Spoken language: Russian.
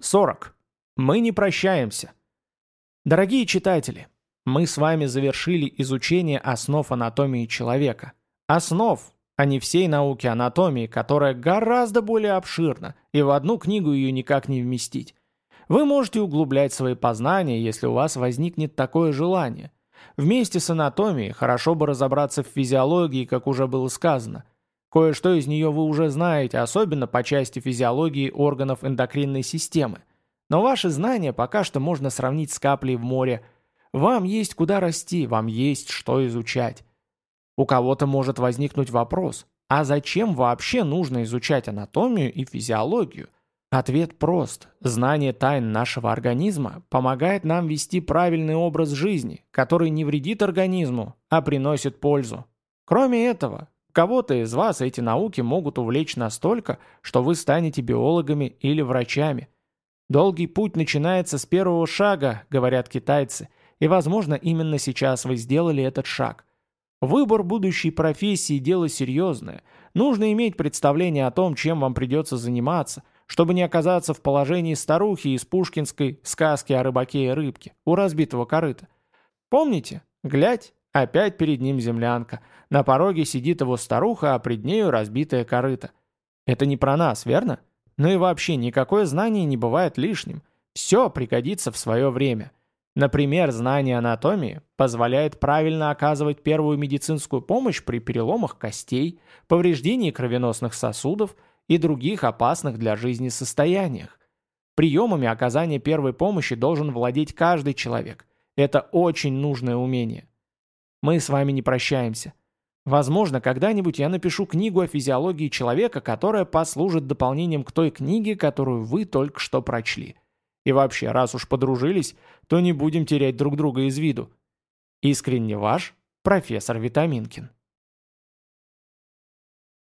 40. Мы не прощаемся. Дорогие читатели, мы с вами завершили изучение основ анатомии человека. Основ, а не всей науки анатомии, которая гораздо более обширна, и в одну книгу ее никак не вместить. Вы можете углублять свои познания, если у вас возникнет такое желание. Вместе с анатомией хорошо бы разобраться в физиологии, как уже было сказано. Кое-что из нее вы уже знаете, особенно по части физиологии органов эндокринной системы. Но ваши знания пока что можно сравнить с каплей в море. Вам есть куда расти, вам есть что изучать. У кого-то может возникнуть вопрос, а зачем вообще нужно изучать анатомию и физиологию? Ответ прост. Знание тайн нашего организма помогает нам вести правильный образ жизни, который не вредит организму, а приносит пользу. Кроме этого, кого-то из вас эти науки могут увлечь настолько, что вы станете биологами или врачами. Долгий путь начинается с первого шага, говорят китайцы, и, возможно, именно сейчас вы сделали этот шаг. Выбор будущей профессии – дело серьезное. Нужно иметь представление о том, чем вам придется заниматься – чтобы не оказаться в положении старухи из пушкинской сказки о рыбаке и рыбке у разбитого корыта. Помните? Глядь, опять перед ним землянка. На пороге сидит его старуха, а пред нею разбитое корыто. Это не про нас, верно? Ну и вообще, никакое знание не бывает лишним. Все пригодится в свое время. Например, знание анатомии позволяет правильно оказывать первую медицинскую помощь при переломах костей, повреждении кровеносных сосудов – и других опасных для жизни состояниях. Приемами оказания первой помощи должен владеть каждый человек. Это очень нужное умение. Мы с вами не прощаемся. Возможно, когда-нибудь я напишу книгу о физиологии человека, которая послужит дополнением к той книге, которую вы только что прочли. И вообще, раз уж подружились, то не будем терять друг друга из виду. Искренне ваш, профессор Витаминкин.